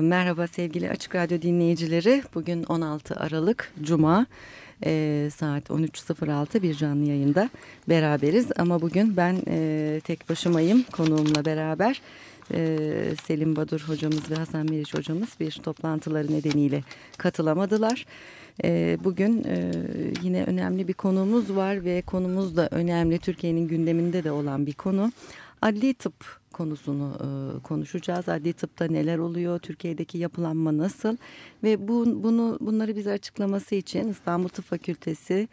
Merhaba sevgili Açık Radyo dinleyicileri. Bugün 16 Aralık Cuma e, saat 13.06 bir canlı yayında beraberiz. Ama bugün ben e, tek başımayım konuğumla beraber. E, Selim Badur hocamız ve Hasan Meriç hocamız bir toplantıları nedeniyle katılamadılar. E, bugün e, yine önemli bir konumuz var ve konumuz da önemli. Türkiye'nin gündeminde de olan bir konu. Adli tıp konusunu e, konuşacağız. Adli tıpta neler oluyor, Türkiye'deki yapılanma nasıl ve bu, bunu bunları bize açıklaması için İstanbul Tıp Fakültesi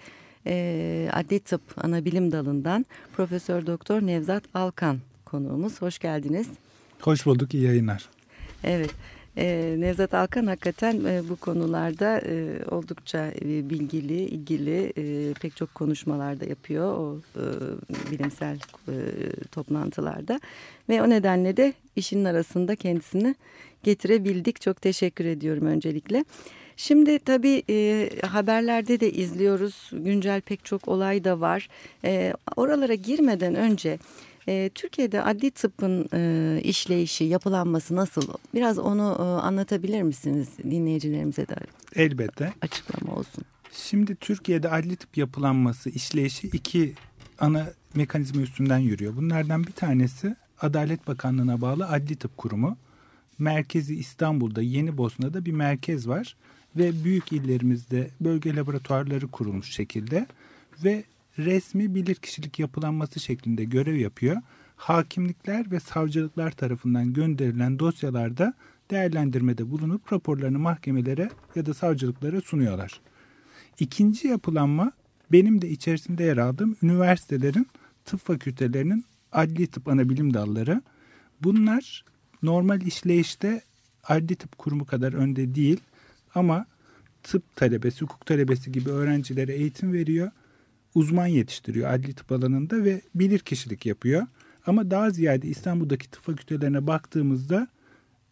e, Adli Tıp Anabilim Dalı'ndan Profesör Doktor Nevzat Alkan konuğumuz. Hoş geldiniz. Hoş bulduk, iyi yayınlar. Evet. E, Nevzat Alkan hakikaten e, bu konularda e, oldukça e, bilgili, ilgili pek çok konuşmalarda yapıyor o bilimsel e, toplantılarda. Ve o nedenle de işinin arasında kendisini getirebildik. Çok teşekkür ediyorum öncelikle. Şimdi tabii haberlerde de izliyoruz. Güncel pek çok olay da var. Oralara girmeden önce... E, Türkiye'de adli tıbbın e, işleyişi, yapılanması nasıl? Biraz onu e, anlatabilir misiniz dinleyicilerimize de? Elbette. Açıklama olsun. Şimdi Türkiye'de adli tıp yapılanması, işleyişi iki ana mekanizma üstünden yürüyor. Bunlardan bir tanesi Adalet Bakanlığı'na bağlı Adli Tıp Kurumu. Merkezi İstanbul'da, Yeni Bosna'da bir merkez var ve büyük illerimizde bölge laboratuvarları kurulmuş şekilde ve resmi bilirkişilik yapılanması şeklinde görev yapıyor. Hakimlikler ve savcılıklar tarafından gönderilen dosyalarda değerlendirmede bulunup raporlarını mahkemelere ya da savcılıklara sunuyorlar. İkinci yapılanma benim de içerisinde yer aldığım üniversitelerin tıp fakültelerinin adli tıp ana bilim dalları. Bunlar normal işleyişte adli tıp kurumu kadar önde değil ama tıp talebesi, hukuk talebesi gibi öğrencilere eğitim veriyor uzman yetiştiriyor adli tıp alanında ve bilir kişilik yapıyor. Ama daha ziyade İstanbul'daki tıp fakültelerine baktığımızda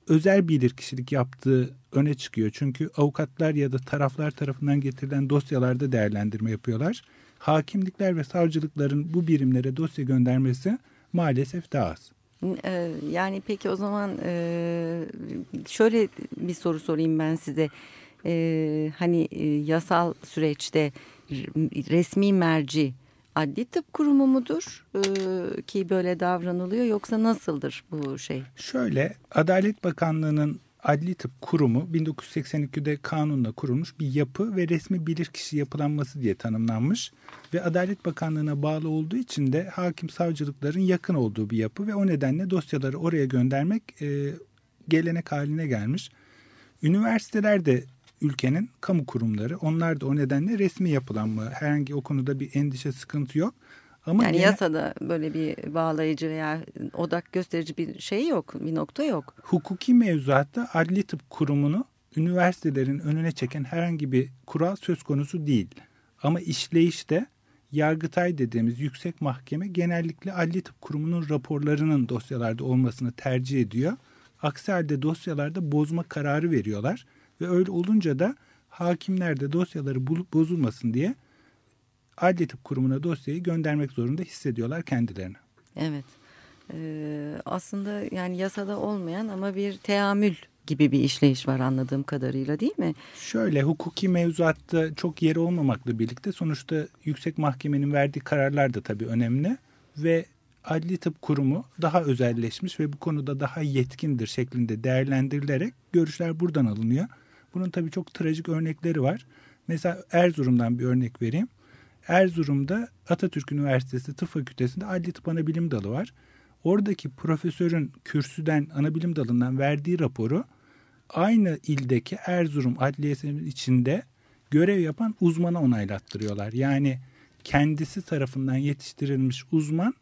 özel bilir kişilik yaptığı öne çıkıyor. Çünkü avukatlar ya da taraflar tarafından getirilen dosyalarda değerlendirme yapıyorlar. Hakimlikler ve savcılıkların bu birimlere dosya göndermesi maalesef daha az. Ee, yani peki o zaman e, şöyle bir soru sorayım ben size. Ee, hani e, yasal süreçte resmi merci adli tıp kurumu mudur ee, ki böyle davranılıyor yoksa nasıldır bu şey? Şöyle Adalet Bakanlığı'nın Adli Tıp Kurumu 1982'de kanunla kurulmuş bir yapı ve resmi bilirkişi yapılanması diye tanımlanmış ve Adalet Bakanlığı'na bağlı olduğu için de hakim savcılıkların yakın olduğu bir yapı ve o nedenle dosyaları oraya göndermek e, gelenek haline gelmiş. Üniversiteler de ülkenin kamu kurumları. Onlar da o nedenle resmi yapılanma. Herhangi o konuda bir endişe sıkıntı yok. Ama yani gene, yasada böyle bir bağlayıcı veya odak gösterici bir şey yok, bir nokta yok. Hukuki mevzuatta adli tıp kurumunu üniversitelerin önüne çeken herhangi bir kural söz konusu değil. Ama işleyişte Yargıtay dediğimiz yüksek mahkeme genellikle adli tıp kurumunun raporlarının dosyalarda olmasını tercih ediyor. Aksi halde dosyalarda bozma kararı veriyorlar. Ve öyle olunca da hakimler de dosyaları bulup bozulmasın diye Adli Tıp Kurumu'na dosyayı göndermek zorunda hissediyorlar kendilerini. Evet. Ee, aslında yani yasada olmayan ama bir teamül gibi bir işleyiş var anladığım kadarıyla değil mi? Şöyle hukuki mevzuatta çok yeri olmamakla birlikte sonuçta yüksek mahkemenin verdiği kararlar da tabii önemli ve Adli Tıp Kurumu daha özelleşmiş ve bu konuda daha yetkindir şeklinde değerlendirilerek görüşler buradan alınıyor. Bunun tabii çok trajik örnekleri var. Mesela Erzurum'dan bir örnek vereyim. Erzurum'da Atatürk Üniversitesi Tıp Fakültesi'nde Adli Tıp Anabilim Dalı var. Oradaki profesörün kürsüden anabilim dalından verdiği raporu aynı ildeki Erzurum Adliyesi'nin içinde görev yapan uzmana onaylattırıyorlar. Yani kendisi tarafından yetiştirilmiş uzman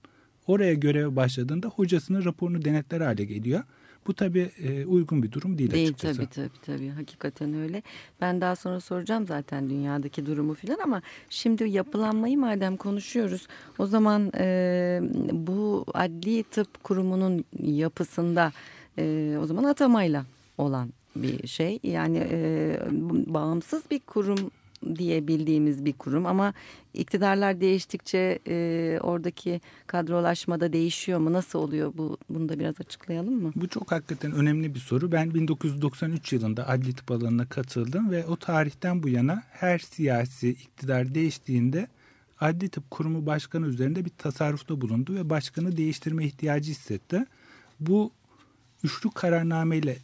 oraya göreve başladığında hocasının raporunu denetler hale geliyor. Bu tabii e, uygun bir durum değil, değil açıkçası. Tabii tabii tabii hakikaten öyle. Ben daha sonra soracağım zaten dünyadaki durumu filan ama şimdi yapılanmayı madem konuşuyoruz o zaman e, bu adli tıp kurumunun yapısında e, o zaman atamayla olan bir şey. Yani e, bağımsız bir kurum diyebildiğimiz bir kurum ama iktidarlar değiştikçe e, oradaki kadrolaşmada değişiyor mu? Nasıl oluyor bu? Bunu da biraz açıklayalım mı? Bu çok hakikaten önemli bir soru. Ben 1993 yılında adli tıp alanına katıldım ve o tarihten bu yana her siyasi iktidar değiştiğinde adli tıp kurumu başkanı üzerinde bir tasarrufta bulundu ve başkanı değiştirme ihtiyacı hissetti. Bu üçlü kararnameyle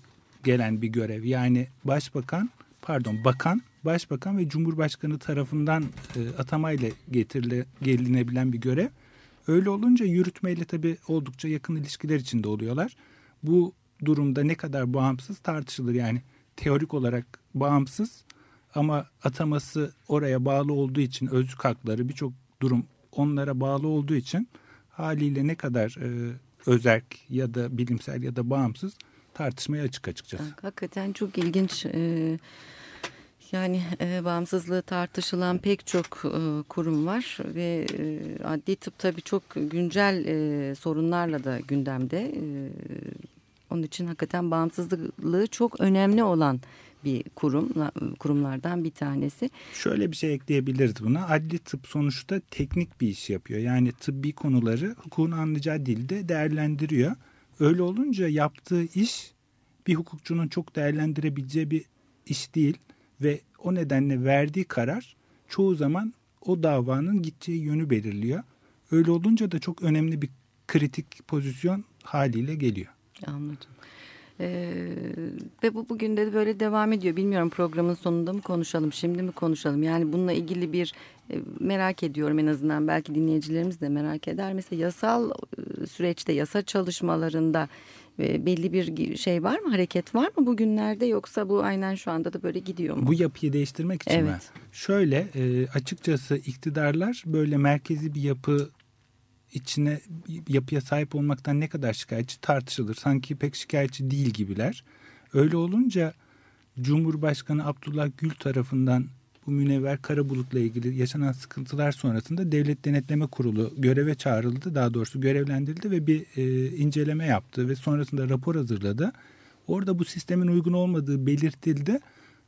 gelen bir görev. Yani başbakan, pardon bakan başbakan ve cumhurbaşkanı tarafından e, atamayla getirile, gelinebilen bir görev. Öyle olunca yürütmeyle tabii oldukça yakın ilişkiler içinde oluyorlar. Bu durumda ne kadar bağımsız tartışılır. Yani teorik olarak bağımsız ama ataması oraya bağlı olduğu için özlük hakları birçok durum onlara bağlı olduğu için haliyle ne kadar e, özerk ya da bilimsel ya da bağımsız tartışmaya açık açıkçası. Hakikaten çok ilginç. Ee, yani e, bağımsızlığı tartışılan pek çok e, kurum var ve e, adli tıp tabii çok güncel e, sorunlarla da gündemde. E, onun için hakikaten bağımsızlığı çok önemli olan bir kurum kurumlardan bir tanesi. Şöyle bir şey ekleyebiliriz buna. Adli tıp sonuçta teknik bir iş yapıyor. Yani tıbbi konuları hukukun anlayacağı dilde değerlendiriyor. Öyle olunca yaptığı iş bir hukukçunun çok değerlendirebileceği bir iş değil ve o nedenle verdiği karar çoğu zaman o davanın gideceği yönü belirliyor. Öyle olunca da çok önemli bir kritik pozisyon haliyle geliyor. Anladım. Ee, ve bu bugün de böyle devam ediyor. Bilmiyorum programın sonunda mı konuşalım, şimdi mi konuşalım? Yani bununla ilgili bir e, merak ediyorum en azından. Belki dinleyicilerimiz de merak eder. Mesela yasal e, süreçte, yasa çalışmalarında e, belli bir şey var mı? Hareket var mı bugünlerde yoksa bu aynen şu anda da böyle gidiyor mu? Bu yapıyı değiştirmek için evet. mi? Şöyle e, açıkçası iktidarlar böyle merkezi bir yapı içine yapıya sahip olmaktan ne kadar şikayetçi tartışılır. Sanki pek şikayetçi değil gibiler. Öyle olunca Cumhurbaşkanı Abdullah Gül tarafından bu Münevver Karabulut'la ilgili yaşanan sıkıntılar sonrasında Devlet Denetleme Kurulu göreve çağrıldı. Daha doğrusu görevlendirildi ve bir e, inceleme yaptı ve sonrasında rapor hazırladı. Orada bu sistemin uygun olmadığı belirtildi.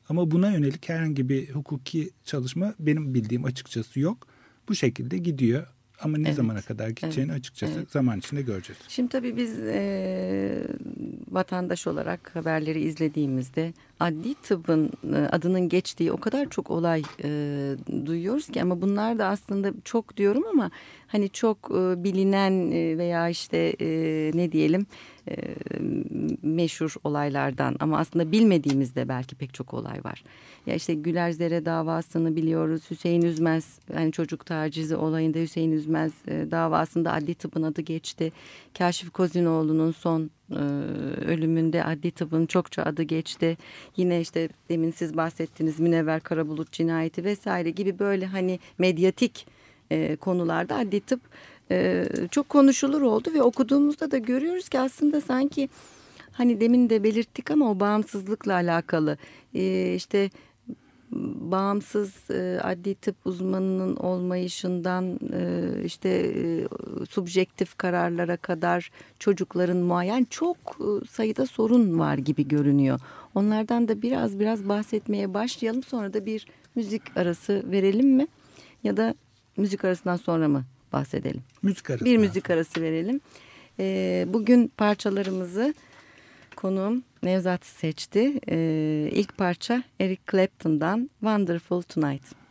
Ama buna yönelik herhangi bir hukuki çalışma benim bildiğim açıkçası yok. Bu şekilde gidiyor. Ama ne evet. zamana kadar gideceğini evet. açıkçası evet. zaman içinde göreceğiz. Şimdi tabii biz e, vatandaş olarak haberleri izlediğimizde adli tıbbın e, adının geçtiği o kadar çok olay e, duyuyoruz ki ama bunlar da aslında çok diyorum ama hani çok e, bilinen e, veya işte e, ne diyelim e, meşhur olaylardan ama aslında bilmediğimizde belki pek çok olay var. Ya işte Gülerzere davasını biliyoruz. Hüseyin Üzmez hani çocuk tacizi olayında Hüseyin Üzmez e, davasında adli tıbbın adı geçti. Kaşif Kozinoğlu'nun son e, ölümünde adli tıbbın çokça adı geçti. Yine işte demin siz bahsettiniz Münevver Karabulut cinayeti vesaire gibi böyle hani medyatik e, konularda adli tıp e, çok konuşulur oldu ve okuduğumuzda da görüyoruz ki aslında sanki hani demin de belirttik ama o bağımsızlıkla alakalı e, işte bağımsız e, adli tıp uzmanının olmayışından e, işte e, subjektif kararlara kadar çocukların muayen çok e, sayıda sorun var gibi görünüyor. Onlardan da biraz biraz bahsetmeye başlayalım sonra da bir müzik arası verelim mi? Ya da müzik arasından sonra mı bahsedelim? Müzik arası. Bir müzik arası verelim. E, bugün parçalarımızı konuğum Nevzat seçti. Ee, ilk parça Eric Clapton'dan Wonderful Tonight.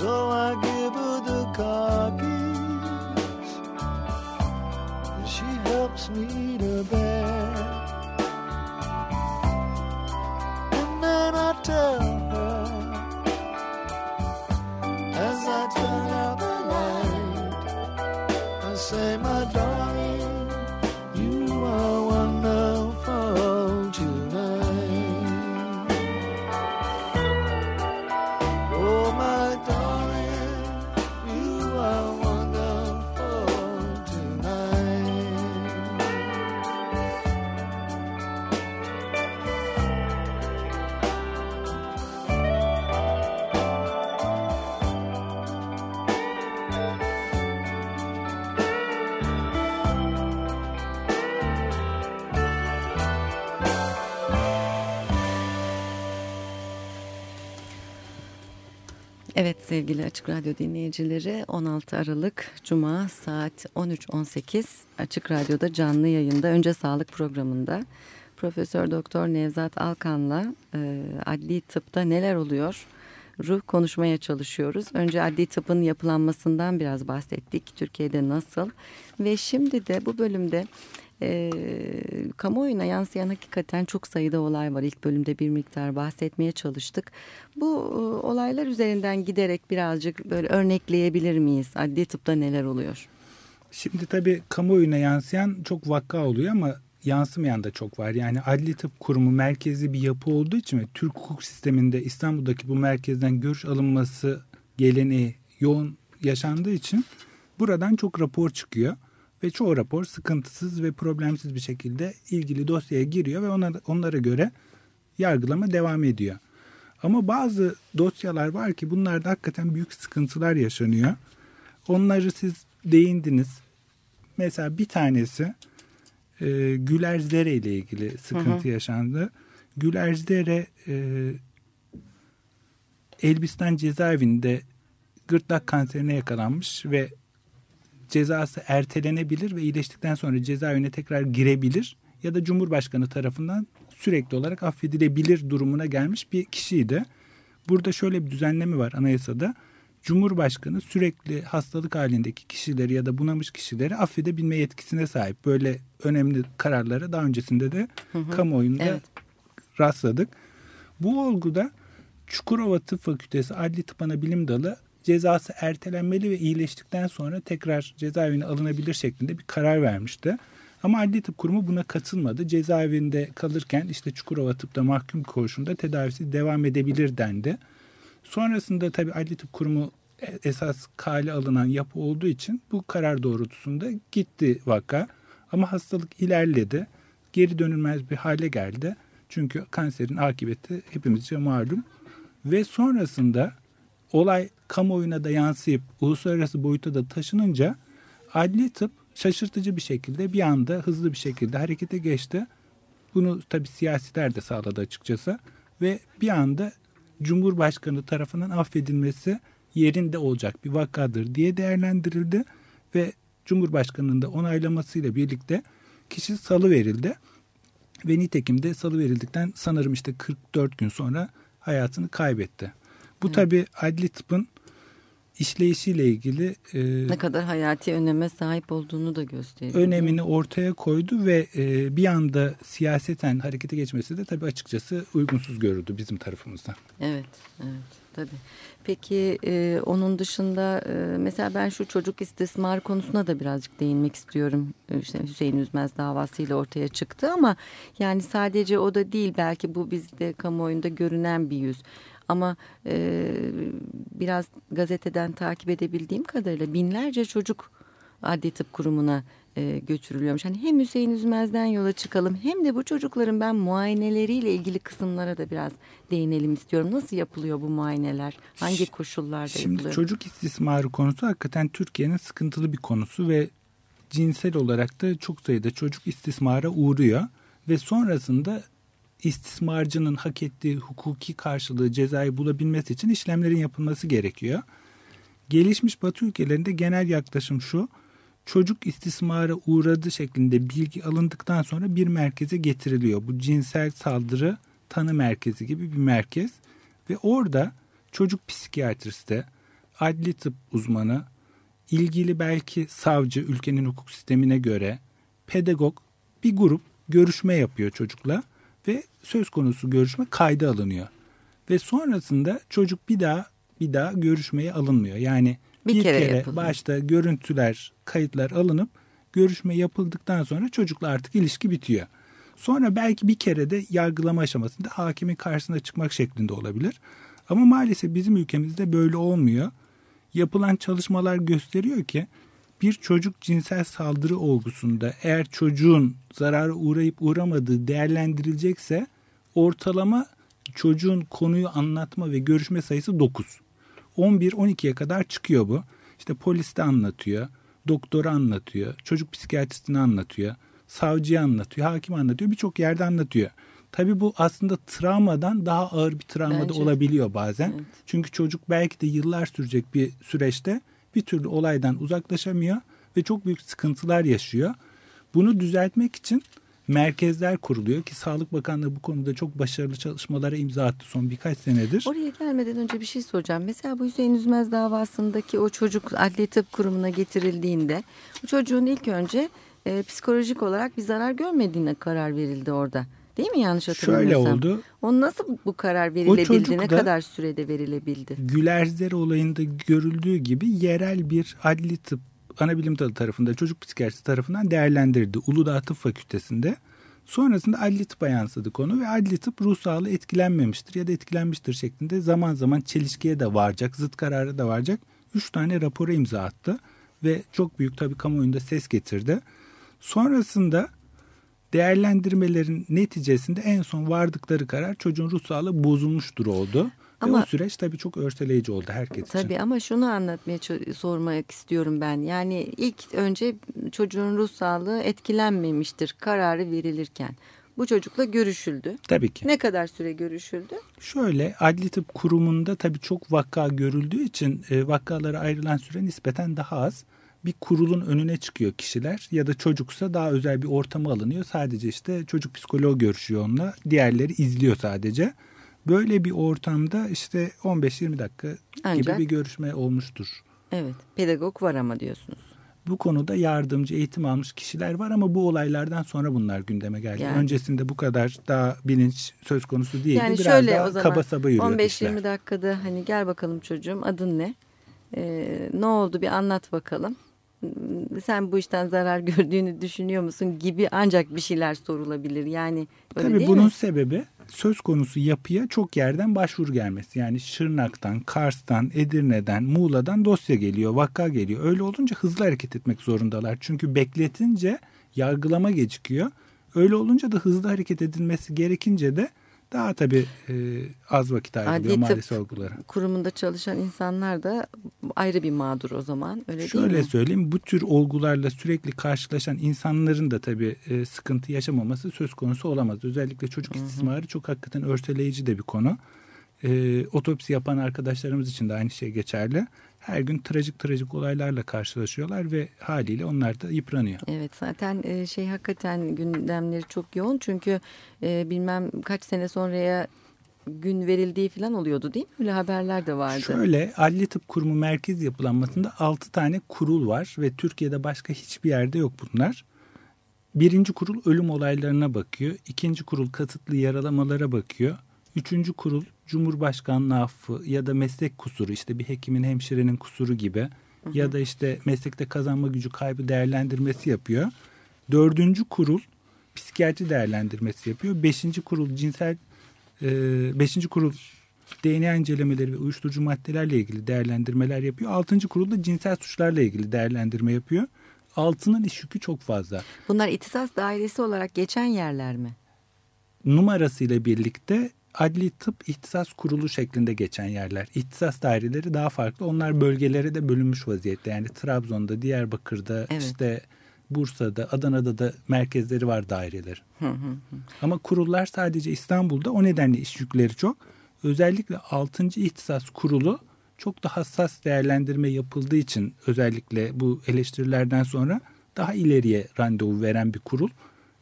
So I give her the car keys, and she helps me to bed. Sevgili Açık Radyo dinleyicileri 16 Aralık Cuma saat 13.18 Açık Radyo'da canlı yayında Önce Sağlık programında Profesör Doktor Nevzat Alkan'la e, adli tıpta neler oluyor ruh konuşmaya çalışıyoruz. Önce adli tıpın yapılanmasından biraz bahsettik. Türkiye'de nasıl ve şimdi de bu bölümde e, kamuoyuna yansıyan hakikaten çok sayıda olay var. İlk bölümde bir miktar bahsetmeye çalıştık. Bu e, olaylar üzerinden giderek birazcık böyle örnekleyebilir miyiz? Adli tıpta neler oluyor? Şimdi tabii kamuoyuna yansıyan çok vaka oluyor ama yansımayan da çok var. Yani Adli Tıp Kurumu merkezi bir yapı olduğu için ve Türk hukuk sisteminde İstanbul'daki bu merkezden görüş alınması geleneği yoğun yaşandığı için buradan çok rapor çıkıyor ve çoğu rapor sıkıntısız ve problemsiz bir şekilde ilgili dosyaya giriyor ve ona, onlara göre yargılama devam ediyor. Ama bazı dosyalar var ki bunlarda hakikaten büyük sıkıntılar yaşanıyor. Onları siz değindiniz. Mesela bir tanesi e, Güler Zere ile ilgili sıkıntı hı hı. yaşandı. Güler Zere e, Elbistan cezaevinde gırtlak kanserine yakalanmış ve cezası ertelenebilir ve iyileştikten sonra cezaevine tekrar girebilir ya da Cumhurbaşkanı tarafından sürekli olarak affedilebilir durumuna gelmiş bir kişiydi. Burada şöyle bir düzenleme var anayasada. Cumhurbaşkanı sürekli hastalık halindeki kişileri ya da bunamış kişileri affedebilme yetkisine sahip. Böyle önemli kararlara daha öncesinde de hı hı. kamuoyunda evet. rastladık. Bu olguda Çukurova Tıp Fakültesi Adli Tıp Ana Bilim Dalı cezası ertelenmeli ve iyileştikten sonra tekrar cezaevine alınabilir şeklinde bir karar vermişti. Ama Adli Tıp Kurumu buna katılmadı. Cezaevinde kalırken işte Çukurova Tıp'ta mahkum koğuşunda tedavisi devam edebilir dendi. Sonrasında tabii Adli Tıp Kurumu esas kale alınan yapı olduğu için bu karar doğrultusunda gitti vaka. Ama hastalık ilerledi. Geri dönülmez bir hale geldi. Çünkü kanserin akıbeti hepimizce malum. Ve sonrasında olay kamuoyuna da yansıyıp uluslararası boyuta da taşınınca adli tıp şaşırtıcı bir şekilde bir anda hızlı bir şekilde harekete geçti. Bunu tabi siyasiler de sağladı açıkçası. Ve bir anda Cumhurbaşkanı tarafından affedilmesi yerinde olacak bir vakadır diye değerlendirildi. Ve Cumhurbaşkanı'nın da onaylamasıyla birlikte kişi salı verildi. Ve nitekim de salı verildikten sanırım işte 44 gün sonra hayatını kaybetti. Bu tabi adli tıpın işleyişiyle ilgili e, ne kadar hayati öneme sahip olduğunu da gösteriyor. Önemini ortaya koydu ve e, bir anda siyaseten harekete geçmesi de tabii açıkçası uygunsuz görüldü bizim tarafımızdan. Evet, evet tabii. Peki e, onun dışında e, mesela ben şu çocuk istismar konusuna da birazcık değinmek istiyorum. E, işte Hüseyin Üzmez davasıyla ortaya çıktı ama yani sadece o da değil belki bu bizde kamuoyunda görünen bir yüz. Ama e, biraz gazeteden takip edebildiğim kadarıyla binlerce çocuk adli tıp kurumuna e, götürülüyormuş. Hani hem Hüseyin Üzmez'den yola çıkalım hem de bu çocukların ben muayeneleriyle ilgili kısımlara da biraz değinelim istiyorum. Nasıl yapılıyor bu muayeneler? Hangi koşullarda Şimdi yapılıyor? Şimdi çocuk istismarı konusu hakikaten Türkiye'nin sıkıntılı bir konusu ve cinsel olarak da çok sayıda çocuk istismara uğruyor ve sonrasında istismarcının hak ettiği hukuki karşılığı cezayı bulabilmesi için işlemlerin yapılması gerekiyor. Gelişmiş Batı ülkelerinde genel yaklaşım şu. Çocuk istismara uğradı şeklinde bilgi alındıktan sonra bir merkeze getiriliyor. Bu cinsel saldırı tanı merkezi gibi bir merkez ve orada çocuk psikiyatristi, adli tıp uzmanı, ilgili belki savcı ülkenin hukuk sistemine göre pedagog bir grup görüşme yapıyor çocukla ve söz konusu görüşme kayda alınıyor. Ve sonrasında çocuk bir daha bir daha görüşmeye alınmıyor. Yani bir, bir kere, kere başta görüntüler, kayıtlar alınıp görüşme yapıldıktan sonra çocukla artık ilişki bitiyor. Sonra belki bir kere de yargılama aşamasında hakimin karşısına çıkmak şeklinde olabilir. Ama maalesef bizim ülkemizde böyle olmuyor. Yapılan çalışmalar gösteriyor ki bir çocuk cinsel saldırı olgusunda eğer çocuğun zarara uğrayıp uğramadığı değerlendirilecekse ortalama çocuğun konuyu anlatma ve görüşme sayısı 9. 11-12'ye kadar çıkıyor bu. İşte polis de anlatıyor, doktoru anlatıyor, çocuk psikiyatristini anlatıyor, savcıyı anlatıyor, hakim anlatıyor, birçok yerde anlatıyor. Tabii bu aslında travmadan daha ağır bir travma da olabiliyor bazen. Evet. Çünkü çocuk belki de yıllar sürecek bir süreçte bir türlü olaydan uzaklaşamıyor ve çok büyük sıkıntılar yaşıyor. Bunu düzeltmek için merkezler kuruluyor ki Sağlık Bakanlığı bu konuda çok başarılı çalışmalara imza attı son birkaç senedir. Oraya gelmeden önce bir şey soracağım. Mesela bu Hüseyin Üzmez davasındaki o çocuk adli tıp kurumuna getirildiğinde bu çocuğun ilk önce e, psikolojik olarak bir zarar görmediğine karar verildi orada. Değil mi yanlış hatırlamıyorsam? Şöyle oldu. O nasıl bu karar verilebildi? Ne kadar sürede verilebildi? Gülerzler olayında görüldüğü gibi yerel bir adli tıp ana bilim dalı tarafında çocuk psikiyatrisi tarafından değerlendirildi. Uludağ Tıp Fakültesi'nde. Sonrasında adli tıpa yansıdı konu ve adli tıp ruh sağlığı etkilenmemiştir ya da etkilenmiştir şeklinde zaman zaman çelişkiye de varacak, zıt kararı da varacak. Üç tane rapora imza attı ve çok büyük tabii kamuoyunda ses getirdi. Sonrasında değerlendirmelerin neticesinde en son vardıkları karar çocuğun ruh sağlığı bozulmuştur oldu. Ama, Ve o süreç tabii çok örteleyici oldu herkes tabii için. Tabii ama şunu anlatmaya sormak istiyorum ben. Yani ilk önce çocuğun ruh sağlığı etkilenmemiştir kararı verilirken. Bu çocukla görüşüldü. Tabii ki. Ne kadar süre görüşüldü? Şöyle adli tıp kurumunda tabii çok vaka görüldüğü için e, vakalara ayrılan süre nispeten daha az bir kurulun önüne çıkıyor kişiler ya da çocuksa daha özel bir ortama alınıyor. Sadece işte çocuk psikoloğu görüşüyor onunla. Diğerleri izliyor sadece. Böyle bir ortamda işte 15-20 dakika Ancak, gibi bir görüşme olmuştur. Evet pedagog var ama diyorsunuz. Bu konuda yardımcı eğitim almış kişiler var ama bu olaylardan sonra bunlar gündeme geldi. Yani. Öncesinde bu kadar daha bilinç söz konusu değildi. Yani Biraz şöyle daha o zaman kaba saba 15-20 dakikada hani gel bakalım çocuğum adın ne? Ee, ne oldu bir anlat bakalım sen bu işten zarar gördüğünü düşünüyor musun gibi ancak bir şeyler sorulabilir. Yani öyle Tabii bunun mi? sebebi söz konusu yapıya çok yerden başvuru gelmesi. Yani Şırnak'tan, Kars'tan, Edirne'den, Muğla'dan dosya geliyor, vaka geliyor. Öyle olunca hızlı hareket etmek zorundalar. Çünkü bekletince yargılama gecikiyor. Öyle olunca da hızlı hareket edilmesi gerekince de daha tabii e, az vakit ayrılıyor mali sorgulara. kurumunda çalışan insanlar da ayrı bir mağdur o zaman öyle Şöyle değil mi? söyleyeyim bu tür olgularla sürekli karşılaşan insanların da tabii e, sıkıntı yaşamaması söz konusu olamaz. Özellikle çocuk istismarı çok hakikaten örseleyici de bir konu. E, otopsi yapan arkadaşlarımız için de aynı şey geçerli. Her gün trajik trajik olaylarla karşılaşıyorlar ve haliyle onlar da yıpranıyor. Evet zaten e, şey hakikaten gündemleri çok yoğun çünkü e, bilmem kaç sene sonraya gün verildiği falan oluyordu değil mi? Öyle haberler de vardı. Şöyle Adli Tıp Kurumu merkez yapılanmasında 6 tane kurul var ve Türkiye'de başka hiçbir yerde yok bunlar. Birinci kurul ölüm olaylarına bakıyor. ikinci kurul kasıtlı yaralamalara bakıyor. Üçüncü kurul Cumhurbaşkanlığı affı ya da meslek kusuru işte bir hekimin hemşirenin kusuru gibi hı hı. ya da işte meslekte kazanma gücü kaybı değerlendirmesi yapıyor. Dördüncü kurul psikiyatri değerlendirmesi yapıyor. Beşinci kurul cinsel e, beşinci kurul DNA incelemeleri ve uyuşturucu maddelerle ilgili değerlendirmeler yapıyor. Altıncı kurul da cinsel suçlarla ilgili değerlendirme yapıyor. Altının iş yükü çok fazla. Bunlar ihtisas dairesi olarak geçen yerler mi? Numarasıyla birlikte adli tıp ihtisas kurulu şeklinde geçen yerler. İhtisas daireleri daha farklı. Onlar bölgelere de bölünmüş vaziyette. Yani Trabzon'da, Diyarbakır'da, evet. işte Bursa'da, Adana'da da merkezleri var daireler. Ama kurullar sadece İstanbul'da. O nedenle iş yükleri çok. Özellikle 6. ihtisas kurulu çok da hassas değerlendirme yapıldığı için özellikle bu eleştirilerden sonra daha ileriye randevu veren bir kurul.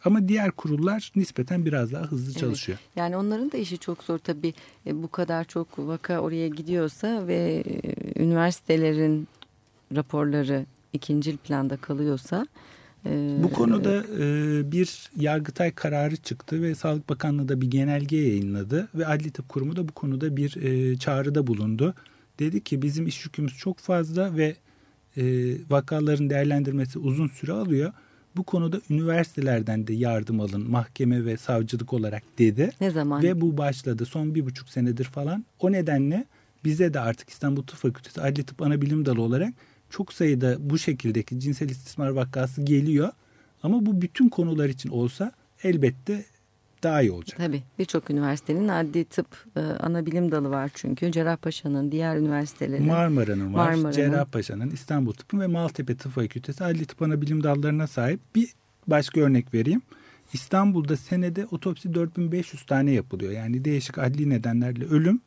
Ama diğer kurullar nispeten biraz daha hızlı evet. çalışıyor. Yani onların da işi çok zor tabii. E, bu kadar çok vaka oraya gidiyorsa ve e, üniversitelerin raporları ikincil planda kalıyorsa. E, bu konuda e, bir Yargıtay kararı çıktı ve Sağlık Bakanlığı da bir genelge yayınladı ve Adli Tıp Kurumu da bu konuda bir e, çağrıda bulundu. Dedi ki bizim iş yükümüz çok fazla ve e, vakaların değerlendirmesi uzun süre alıyor bu konuda üniversitelerden de yardım alın mahkeme ve savcılık olarak dedi. Ne zaman? Ve bu başladı son bir buçuk senedir falan. O nedenle bize de artık İstanbul Tıp Fakültesi Adli Tıp Anabilim Dalı olarak çok sayıda bu şekildeki cinsel istismar vakası geliyor. Ama bu bütün konular için olsa elbette daha iyi olacak. Tabii birçok üniversitenin adli tıp e, ana bilim dalı var çünkü. Cerrahpaşa'nın diğer üniversitelerin. Marmara'nın var. Marmara'nın. Cerrahpaşa'nın, İstanbul Tıp'ın ve Maltepe Tıp Fakültesi adli tıp ana bilim dallarına sahip. Bir başka örnek vereyim. İstanbul'da senede otopsi 4500 tane yapılıyor. Yani değişik adli nedenlerle ölüm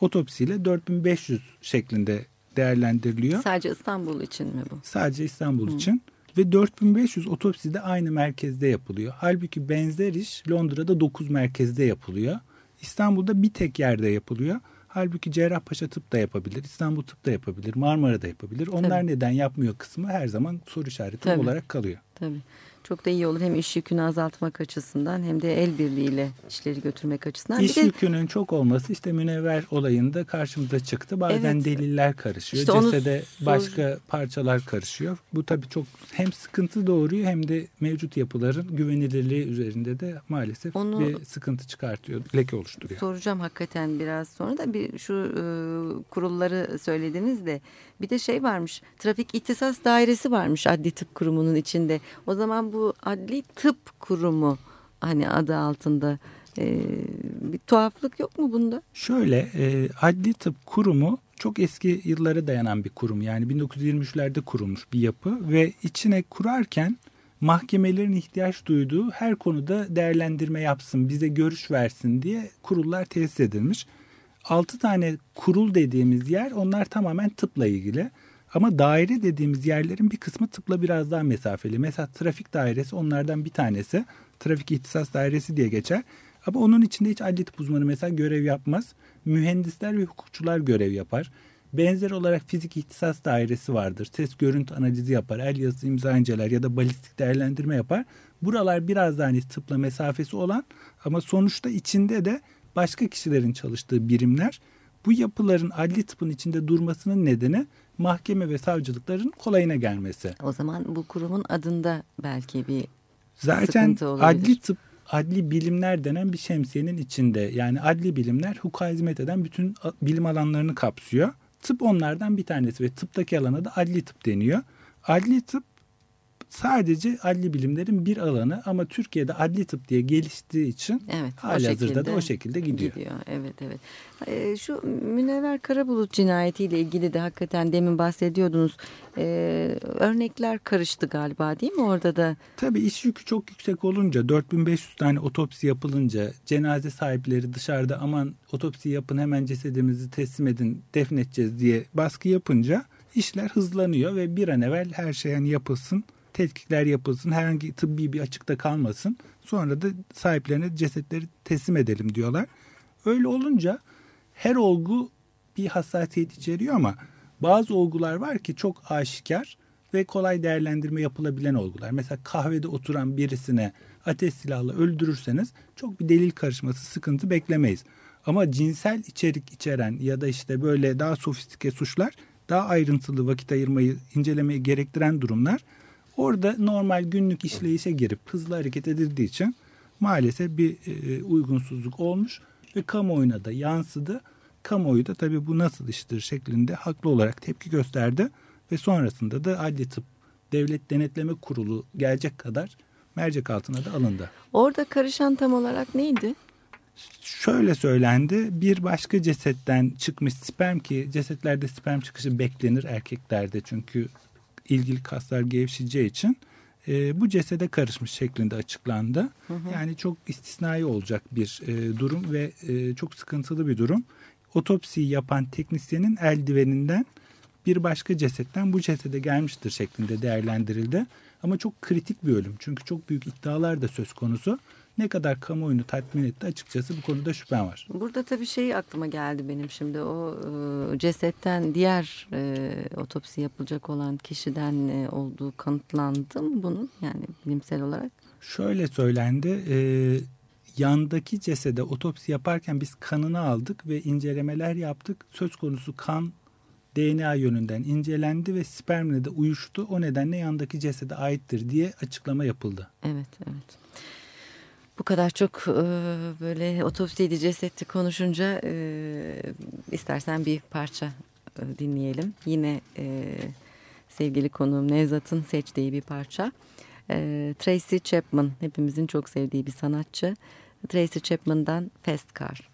otopsiyle 4500 şeklinde değerlendiriliyor. Sadece İstanbul için mi bu? Sadece İstanbul Hı. için ve 4500 otopsi de aynı merkezde yapılıyor. Halbuki benzer iş Londra'da 9 merkezde yapılıyor. İstanbul'da bir tek yerde yapılıyor. Halbuki Cerrahpaşa tıp da yapabilir, İstanbul tıp da yapabilir, Marmara da yapabilir. Onlar Tabii. neden yapmıyor kısmı her zaman soru işareti Tabii. olarak kalıyor. Tabii. Çok da iyi olur hem iş yükünü azaltmak açısından hem de el birliğiyle işleri götürmek açısından. İş de... yükünün çok olması işte münevver olayında karşımıza çıktı. Bazen evet. deliller karışıyor. İşte Cesede sor... başka parçalar karışıyor. Bu tabii çok hem sıkıntı doğuruyor hem de mevcut yapıların güvenilirliği üzerinde de maalesef Onu... bir sıkıntı çıkartıyor. Leke oluşturuyor. Soracağım hakikaten biraz sonra da bir şu e, kurulları söylediniz de bir de şey varmış. Trafik İhtisas Dairesi varmış Adli Tıp Kurumu'nun içinde. O zaman bu Adli Tıp Kurumu hani adı altında e, bir tuhaflık yok mu bunda? Şöyle e, Adli Tıp Kurumu çok eski yıllara dayanan bir kurum. Yani 1923'lerde kurulmuş bir yapı ve içine kurarken mahkemelerin ihtiyaç duyduğu her konuda değerlendirme yapsın, bize görüş versin diye kurullar tesis edilmiş. 6 tane kurul dediğimiz yer onlar tamamen tıpla ilgili. Ama daire dediğimiz yerlerin bir kısmı tıpla biraz daha mesafeli. Mesela trafik dairesi onlardan bir tanesi. Trafik ihtisas dairesi diye geçer. Ama onun içinde hiç adli tıp uzmanı mesela görev yapmaz. Mühendisler ve hukukçular görev yapar. Benzer olarak fizik ihtisas dairesi vardır. Ses görüntü analizi yapar. El yazısı imza inceler ya da balistik değerlendirme yapar. Buralar biraz daha hani tıpla mesafesi olan ama sonuçta içinde de başka kişilerin çalıştığı birimler. Bu yapıların adli tıpın içinde durmasının nedeni mahkeme ve savcılıkların kolayına gelmesi. O zaman bu kurumun adında belki bir Zaten adli tıp adli bilimler denen bir şemsiyenin içinde. Yani adli bilimler hukuka hizmet eden bütün bilim alanlarını kapsıyor. Tıp onlardan bir tanesi ve tıptaki alana da adli tıp deniyor. Adli tıp sadece adli bilimlerin bir alanı ama Türkiye'de adli tıp diye geliştiği için evet, hali hazırda da o şekilde gidiyor. gidiyor. Evet evet. Ee, şu Münevver Karabulut cinayetiyle ilgili de hakikaten demin bahsediyordunuz. Ee, örnekler karıştı galiba değil mi orada da? Tabii iş yükü çok yüksek olunca 4500 tane otopsi yapılınca cenaze sahipleri dışarıda aman otopsi yapın hemen cesedimizi teslim edin defnedeceğiz diye baskı yapınca işler hızlanıyor ve bir an evvel her şey yani yapılsın tetkikler yapılsın, herhangi tıbbi bir açıkta kalmasın. Sonra da sahiplerine cesetleri teslim edelim diyorlar. Öyle olunca her olgu bir hassasiyet içeriyor ama bazı olgular var ki çok aşikar ve kolay değerlendirme yapılabilen olgular. Mesela kahvede oturan birisine ateş silahla öldürürseniz çok bir delil karışması, sıkıntı beklemeyiz. Ama cinsel içerik içeren ya da işte böyle daha sofistike suçlar daha ayrıntılı vakit ayırmayı, incelemeyi gerektiren durumlar Orada normal günlük işleyişe girip hızlı hareket edildiği için maalesef bir e, uygunsuzluk olmuş ve kamuoyuna da yansıdı. Kamuoyu da tabii bu nasıl iştir şeklinde haklı olarak tepki gösterdi ve sonrasında da Adli Tıp Devlet Denetleme Kurulu gelecek kadar mercek altına da alındı. Orada karışan tam olarak neydi? Şöyle söylendi bir başka cesetten çıkmış sperm ki cesetlerde sperm çıkışı beklenir erkeklerde çünkü ilgili kaslar gevşeyeceği için e, bu cesede karışmış şeklinde açıklandı. Hı hı. Yani çok istisnai olacak bir e, durum ve e, çok sıkıntılı bir durum. Otopsiyi yapan teknisyenin eldiveninden bir başka cesetten bu cesede gelmiştir şeklinde değerlendirildi. Ama çok kritik bir ölüm çünkü çok büyük iddialar da söz konusu ne kadar kamuoyunu tatmin etti açıkçası bu konuda şüphem var. Burada tabii şey aklıma geldi benim şimdi o e, cesetten diğer e, otopsi yapılacak olan kişiden e, olduğu kanıtlandı mı bunun yani bilimsel olarak? Şöyle söylendi e, yandaki cesede otopsi yaparken biz kanını aldık ve incelemeler yaptık. Söz konusu kan DNA yönünden incelendi ve spermle de uyuştu. O nedenle yandaki cesede aittir diye açıklama yapıldı. Evet, evet bu kadar çok e, böyle otopsiydi cesetti konuşunca e, istersen bir parça e, dinleyelim. Yine e, sevgili konuğum Nevzat'ın seçtiği bir parça. E, Tracy Chapman hepimizin çok sevdiği bir sanatçı. Tracy Chapman'dan Fast Car.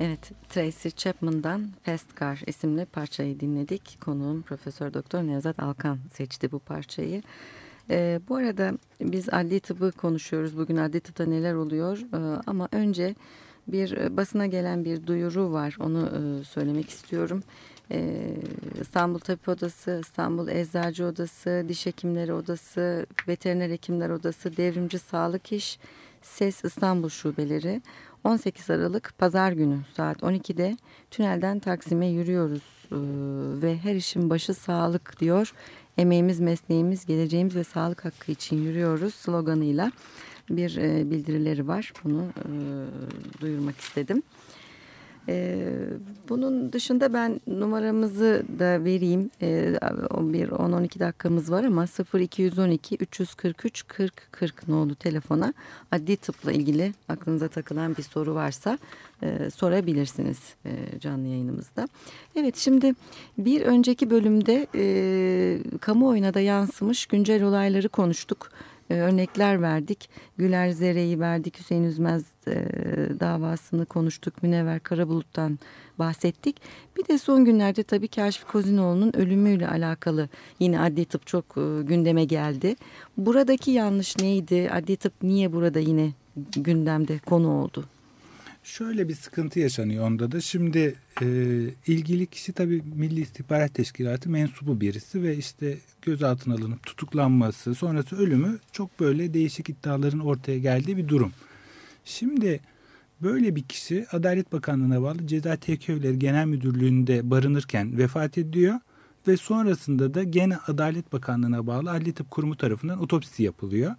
Evet, Tracy Chapman'dan Fast Car isimli parçayı dinledik. Konuğum Profesör Doktor Nevzat Alkan seçti bu parçayı. Ee, bu arada biz adli tıbbı konuşuyoruz. Bugün adli tıpta neler oluyor? Ee, ama önce bir e, basına gelen bir duyuru var. Onu e, söylemek istiyorum. Ee, İstanbul Tabip Odası, İstanbul Eczacı Odası, Diş Hekimleri Odası, Veteriner Hekimler Odası, Devrimci Sağlık İş, SES İstanbul Şubeleri 18 Aralık Pazar günü saat 12'de tünelden Taksim'e yürüyoruz ee, ve her işin başı sağlık diyor. Emeğimiz, mesleğimiz, geleceğimiz ve sağlık hakkı için yürüyoruz sloganıyla bir e, bildirileri var. Bunu e, duyurmak istedim. Ee, bunun dışında ben numaramızı da vereyim. Ee, bir 10-12 dakikamız var ama 0212 343 40 40 nolu telefona adli tıpla ilgili aklınıza takılan bir soru varsa e, sorabilirsiniz e, canlı yayınımızda. Evet şimdi bir önceki bölümde e, kamuoyuna da yansımış güncel olayları konuştuk örnekler verdik. Güler Zere'yi verdik, Hüseyin Üzmez e, davasını konuştuk, Münevver Karabulut'tan bahsettik. Bir de son günlerde tabii Kaşif Kozinoğlu'nun ölümüyle alakalı yine adli tıp çok e, gündeme geldi. Buradaki yanlış neydi? Adli tıp niye burada yine gündemde konu oldu? Şöyle bir sıkıntı yaşanıyor onda da. Şimdi e, ilgili kişi tabii Milli İstihbarat Teşkilatı mensubu birisi ve işte gözaltına alınıp tutuklanması sonrası ölümü çok böyle değişik iddiaların ortaya geldiği bir durum. Şimdi böyle bir kişi Adalet Bakanlığı'na bağlı Ceza Tekevleri Genel Müdürlüğü'nde barınırken vefat ediyor ve sonrasında da gene Adalet Bakanlığı'na bağlı Adli Tıp Kurumu tarafından otopsi yapılıyor.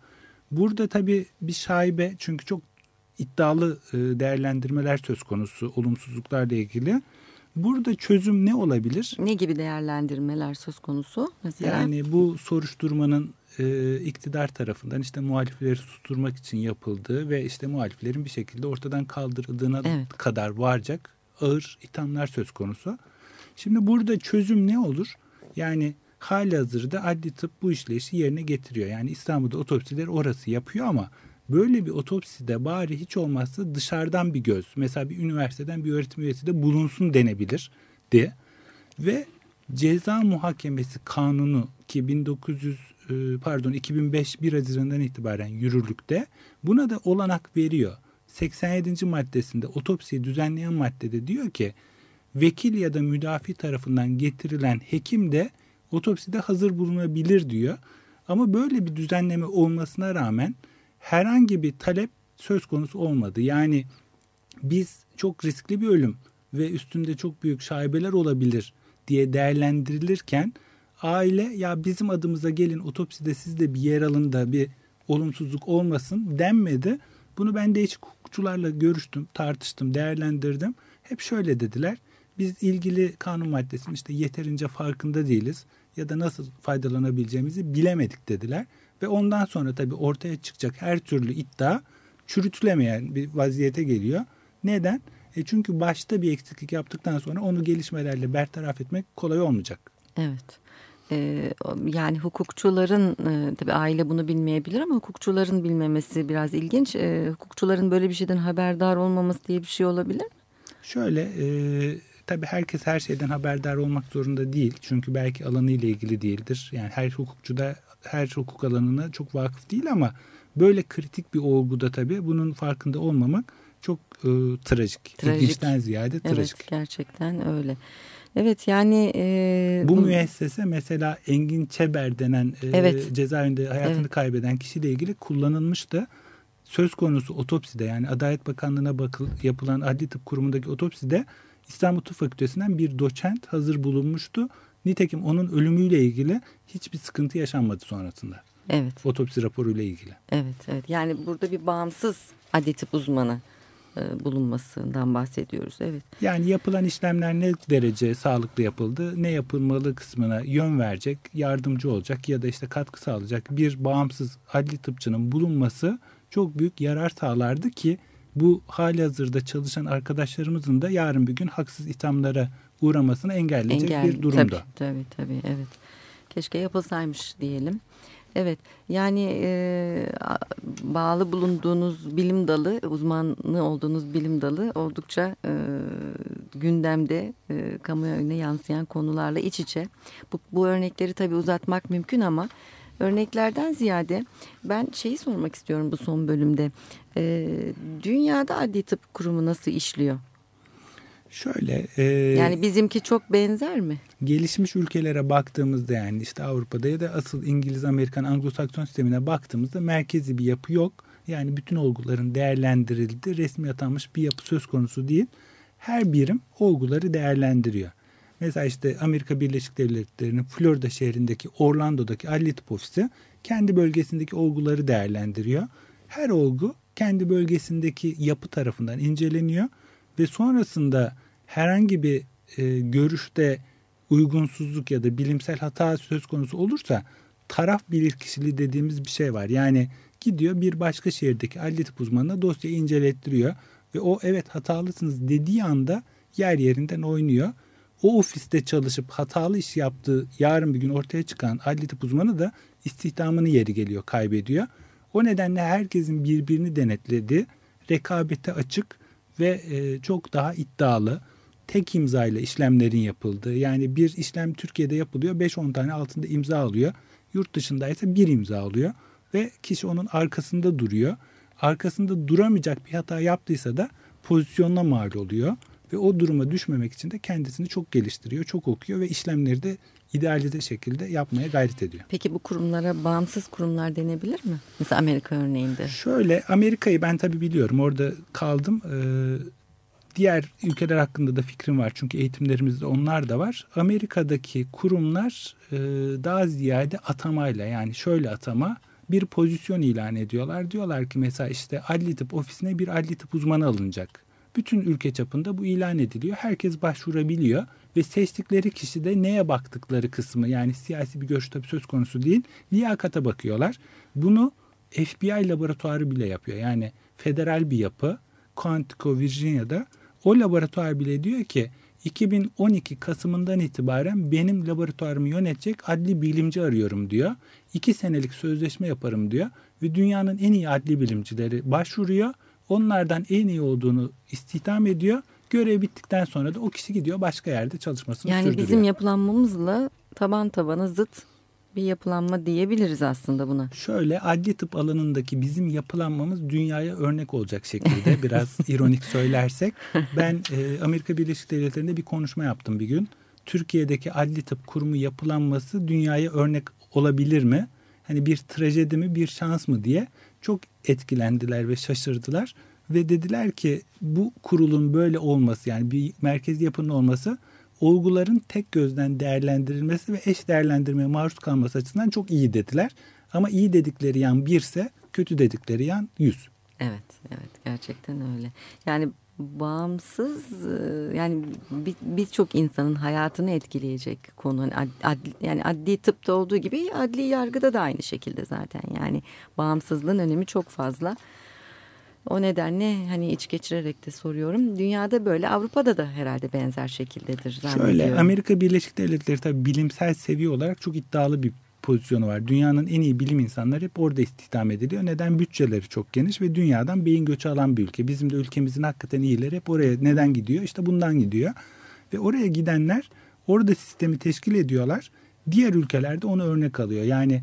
Burada tabii bir şaibe çünkü çok iddialı e, değerlendirmeler söz konusu olumsuzluklarla ilgili. Burada çözüm ne olabilir? Ne gibi değerlendirmeler söz konusu mesela? Yani bu soruşturmanın e, iktidar tarafından işte muhalifleri susturmak için yapıldığı ve işte muhaliflerin bir şekilde ortadan kaldırıldığına evet. kadar varacak ağır ithamlar söz konusu. Şimdi burada çözüm ne olur? Yani hali hazırda adli tıp bu işleyişi yerine getiriyor. Yani İstanbul'da otopsileri orası yapıyor ama böyle bir otopside bari hiç olmazsa dışarıdan bir göz mesela bir üniversiteden bir öğretim üyesi de bulunsun denebilir diye ve ceza muhakemesi kanunu ki 1900 e, pardon 2005 1 Haziran'dan itibaren yürürlükte buna da olanak veriyor. 87. maddesinde otopsiyi düzenleyen maddede diyor ki vekil ya da müdafi tarafından getirilen hekim de otopside hazır bulunabilir diyor. Ama böyle bir düzenleme olmasına rağmen herhangi bir talep söz konusu olmadı. Yani biz çok riskli bir ölüm ve üstünde çok büyük şaibeler olabilir diye değerlendirilirken aile ya bizim adımıza gelin otopside siz de bir yer alın da bir olumsuzluk olmasın denmedi. Bunu ben değişik hukukçularla görüştüm, tartıştım, değerlendirdim. Hep şöyle dediler. Biz ilgili kanun maddesinin işte yeterince farkında değiliz ya da nasıl faydalanabileceğimizi bilemedik dediler. Ve ondan sonra tabii ortaya çıkacak her türlü iddia çürütülemeyen bir vaziyete geliyor. Neden? E çünkü başta bir eksiklik yaptıktan sonra onu gelişmelerle bertaraf etmek kolay olmayacak. Evet. Ee, yani hukukçuların e, tabii aile bunu bilmeyebilir ama hukukçuların bilmemesi biraz ilginç. Ee, hukukçuların böyle bir şeyden haberdar olmaması diye bir şey olabilir mi? Şöyle e, tabii herkes her şeyden haberdar olmak zorunda değil. Çünkü belki alanı ile ilgili değildir. Yani her hukukçu da her hukuk alanına çok vakıf değil ama böyle kritik bir olguda tabii bunun farkında olmamak çok e, trajik. trajik. İlginçten ziyade trajik. Evet gerçekten öyle. Evet yani e, bu, bu müessese mesela Engin Çeber denen e, evet. cezaevinde hayatını evet. kaybeden kişiyle ilgili kullanılmıştı. Söz konusu otopside yani Adalet Bakanlığı'na bakıl, yapılan Adli Tıp Kurumu'ndaki otopside İstanbul Tıp Fakültesinden bir doçent hazır bulunmuştu. Nitekim onun ölümüyle ilgili hiçbir sıkıntı yaşanmadı sonrasında. Evet. Otopsi raporuyla ilgili. Evet, evet. Yani burada bir bağımsız adli tıp uzmanı e, bulunmasından bahsediyoruz. Evet. Yani yapılan işlemler ne derece sağlıklı yapıldı, ne yapılmalı kısmına yön verecek, yardımcı olacak ya da işte katkı sağlayacak bir bağımsız adli tıpçının bulunması çok büyük yarar sağlardı ki bu hali hazırda çalışan arkadaşlarımızın da yarın bir gün haksız ithamlara uğramasını engelleyecek Engel, bir durumda. Tabii, tabii tabii evet. Keşke yapılsaymış diyelim. Evet yani e, bağlı bulunduğunuz bilim dalı uzmanlı olduğunuz bilim dalı oldukça e, gündemde e, kamuoyuna yansıyan konularla iç içe. Bu, bu örnekleri tabii uzatmak mümkün ama örneklerden ziyade ben şeyi sormak istiyorum bu son bölümde. E, dünyada adli tıp kurumu nasıl işliyor? Şöyle. E, yani bizimki çok benzer mi? Gelişmiş ülkelere baktığımızda yani işte Avrupa'da ya da asıl İngiliz, Amerikan, Anglo-Sakson sistemine baktığımızda merkezi bir yapı yok. Yani bütün olguların değerlendirildi. Resmi atanmış bir yapı söz konusu değil. Her birim olguları değerlendiriyor. Mesela işte Amerika Birleşik Devletleri'nin Florida şehrindeki Orlando'daki Adli Tıp Ofisi kendi bölgesindeki olguları değerlendiriyor. Her olgu kendi bölgesindeki yapı tarafından inceleniyor ve sonrasında herhangi bir e, görüşte uygunsuzluk ya da bilimsel hata söz konusu olursa taraf bilirkişiliği dediğimiz bir şey var. Yani gidiyor bir başka şehirdeki adli tıp uzmanına dosyayı incelettiriyor ve o evet hatalısınız dediği anda yer yerinden oynuyor. O ofiste çalışıp hatalı iş yaptığı yarın bir gün ortaya çıkan adli tıp uzmanı da istihdamını yeri geliyor kaybediyor. O nedenle herkesin birbirini denetlediği rekabete açık ve e, çok daha iddialı tek imzayla işlemlerin yapıldığı yani bir işlem Türkiye'de yapılıyor 5-10 tane altında imza alıyor. Yurt dışında ise bir imza alıyor ve kişi onun arkasında duruyor. Arkasında duramayacak bir hata yaptıysa da pozisyonuna mal oluyor ve o duruma düşmemek için de kendisini çok geliştiriyor, çok okuyor ve işlemleri de idealize şekilde yapmaya gayret ediyor. Peki bu kurumlara bağımsız kurumlar denebilir mi? Mesela Amerika örneğinde. Şöyle Amerika'yı ben tabii biliyorum. Orada kaldım. Ee, diğer ülkeler hakkında da fikrim var. Çünkü eğitimlerimizde onlar da var. Amerika'daki kurumlar e, daha ziyade atamayla yani şöyle atama bir pozisyon ilan ediyorlar. Diyorlar ki mesela işte adli tıp ofisine bir adli tıp uzmanı alınacak. Bütün ülke çapında bu ilan ediliyor. Herkes başvurabiliyor ve seçtikleri kişi de neye baktıkları kısmı yani siyasi bir görüş tabii söz konusu değil. Liyakata bakıyorlar. Bunu FBI laboratuvarı bile yapıyor. Yani federal bir yapı Quantico Virginia'da o laboratuvar bile diyor ki 2012 Kasım'ından itibaren benim laboratuvarımı yönetecek adli bilimci arıyorum diyor. İki senelik sözleşme yaparım diyor. Ve dünyanın en iyi adli bilimcileri başvuruyor. Onlardan en iyi olduğunu istihdam ediyor. Görev bittikten sonra da o kişi gidiyor başka yerde çalışmasını yani sürdürüyor. bizim yapılanmamızla taban tabana zıt bir yapılanma diyebiliriz aslında buna. Şöyle adli tıp alanındaki bizim yapılanmamız dünyaya örnek olacak şekilde biraz ironik söylersek. Ben e, Amerika Birleşik Devletleri'nde bir konuşma yaptım bir gün. Türkiye'deki adli tıp kurumu yapılanması dünyaya örnek olabilir mi? Hani bir trajedi mi bir şans mı diye çok etkilendiler ve şaşırdılar. Ve dediler ki bu kurulun böyle olması yani bir merkezi yapının olması olguların tek gözden değerlendirilmesi ve eş değerlendirmeye maruz kalması açısından çok iyi dediler. Ama iyi dedikleri yan birse kötü dedikleri yan yüz. Evet, evet gerçekten öyle. Yani bağımsız yani birçok bir insanın hayatını etkileyecek konu. Hani ad, ad, yani adli tıpta olduğu gibi adli yargıda da aynı şekilde zaten. Yani bağımsızlığın önemi çok fazla. O nedenle hani iç geçirerek de soruyorum. Dünyada böyle Avrupa'da da herhalde benzer şekildedir. Şöyle Amerika Birleşik Devletleri tabii bilimsel seviye olarak çok iddialı bir pozisyonu var. Dünyanın en iyi bilim insanları hep orada istihdam ediliyor. Neden? Bütçeleri çok geniş ve dünyadan beyin göçü alan bir ülke. Bizim de ülkemizin hakikaten iyileri hep oraya neden gidiyor? İşte bundan gidiyor. Ve oraya gidenler orada sistemi teşkil ediyorlar. Diğer ülkelerde onu örnek alıyor. Yani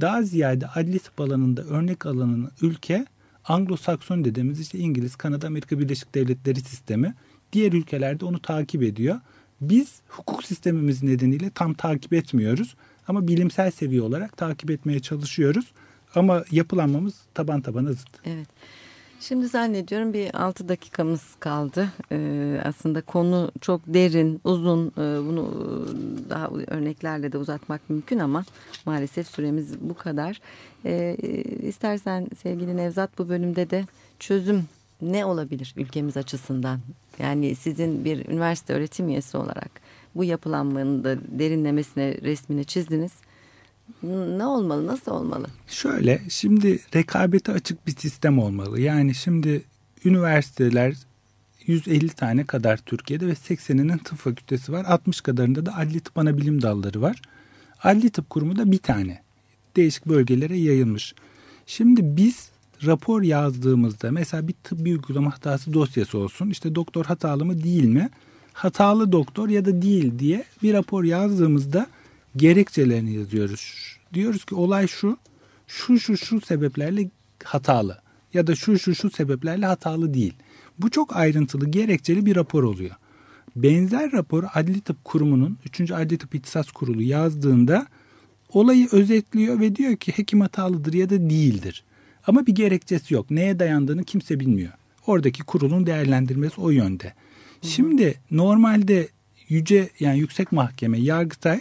daha ziyade adli tıp alanında örnek alanın ülke Anglo-Sakson dediğimiz işte İngiliz, Kanada, Amerika Birleşik Devletleri sistemi. Diğer ülkelerde onu takip ediyor. Biz hukuk sistemimiz nedeniyle tam takip etmiyoruz. Ama bilimsel seviye olarak takip etmeye çalışıyoruz. Ama yapılanmamız taban tabana zıt. Evet. Şimdi zannediyorum bir altı dakikamız kaldı. Ee, aslında konu çok derin, uzun. Ee, bunu daha örneklerle de uzatmak mümkün ama maalesef süremiz bu kadar. Ee, istersen sevgili Nevzat bu bölümde de çözüm ne olabilir ülkemiz açısından? Yani sizin bir üniversite öğretim üyesi olarak bu yapılanmanın da derinlemesine resmini çizdiniz. Ne olmalı, nasıl olmalı? Şöyle, şimdi rekabete açık bir sistem olmalı. Yani şimdi üniversiteler 150 tane kadar Türkiye'de ve 80'inin tıp fakültesi var. 60 kadarında da adli tıp ana bilim dalları var. Adli tıp kurumu da bir tane. Değişik bölgelere yayılmış. Şimdi biz rapor yazdığımızda mesela bir tıbbi uygulama hatası dosyası olsun. İşte doktor hatalı mı değil mi? Hatalı doktor ya da değil diye bir rapor yazdığımızda gerekçelerini yazıyoruz. Diyoruz ki olay şu, şu şu şu sebeplerle hatalı ya da şu şu şu sebeplerle hatalı değil. Bu çok ayrıntılı gerekçeli bir rapor oluyor. Benzer raporu Adli Tıp Kurumu'nun 3. Adli Tıp İhtisas Kurulu yazdığında olayı özetliyor ve diyor ki hekim hatalıdır ya da değildir. Ama bir gerekçesi yok. Neye dayandığını kimse bilmiyor. Oradaki kurulun değerlendirmesi o yönde. Şimdi normalde yüce yani yüksek mahkeme Yargıtay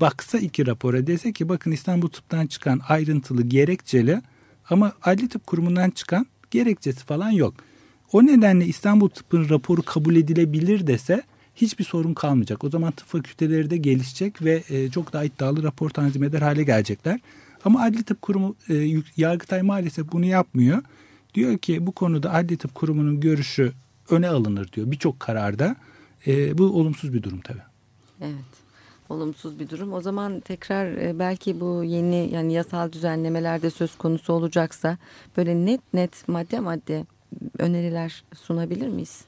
baksa iki rapora dese ki bakın İstanbul Tıp'tan çıkan ayrıntılı gerekçeli ama Adli Tıp Kurumu'ndan çıkan gerekçesi falan yok. O nedenle İstanbul Tıp'ın raporu kabul edilebilir dese hiçbir sorun kalmayacak. O zaman tıp fakülteleri de gelişecek ve e, çok daha iddialı rapor tanzim eder hale gelecekler. Ama Adli Tıp Kurumu, e, Yargıtay maalesef bunu yapmıyor. Diyor ki bu konuda Adli Tıp Kurumu'nun görüşü öne alınır diyor birçok kararda. E, bu olumsuz bir durum tabii. Evet olumsuz bir durum. O zaman tekrar e, belki bu yeni yani yasal düzenlemelerde söz konusu olacaksa böyle net net madde madde öneriler sunabilir miyiz?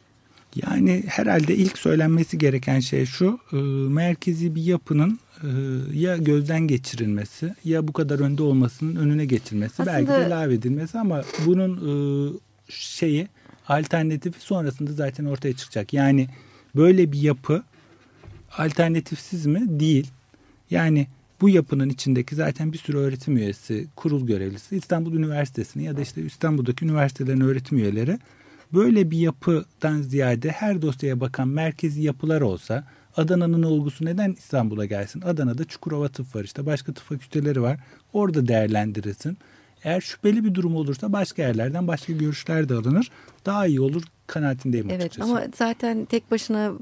Yani herhalde ilk söylenmesi gereken şey şu e, merkezi bir yapının e, ya gözden geçirilmesi ya bu kadar önde olmasının önüne geçilmesi Aslında... belki de ilave edilmesi ama bunun şeyi alternatifi sonrasında zaten ortaya çıkacak. Yani böyle bir yapı alternatifsiz mi? Değil. Yani bu yapının içindeki zaten bir sürü öğretim üyesi, kurul görevlisi, İstanbul Üniversitesi'nin ya da işte İstanbul'daki üniversitelerin öğretim üyeleri böyle bir yapıdan ziyade her dosyaya bakan merkezi yapılar olsa Adana'nın olgusu neden İstanbul'a gelsin? Adana'da Çukurova Tıp var işte başka tıp fakülteleri var. Orada değerlendirilsin. Eğer şüpheli bir durum olursa başka yerlerden başka görüşler de alınır. Daha iyi olur kanaatindeyim evet, açıkçası. Ama zaten tek başına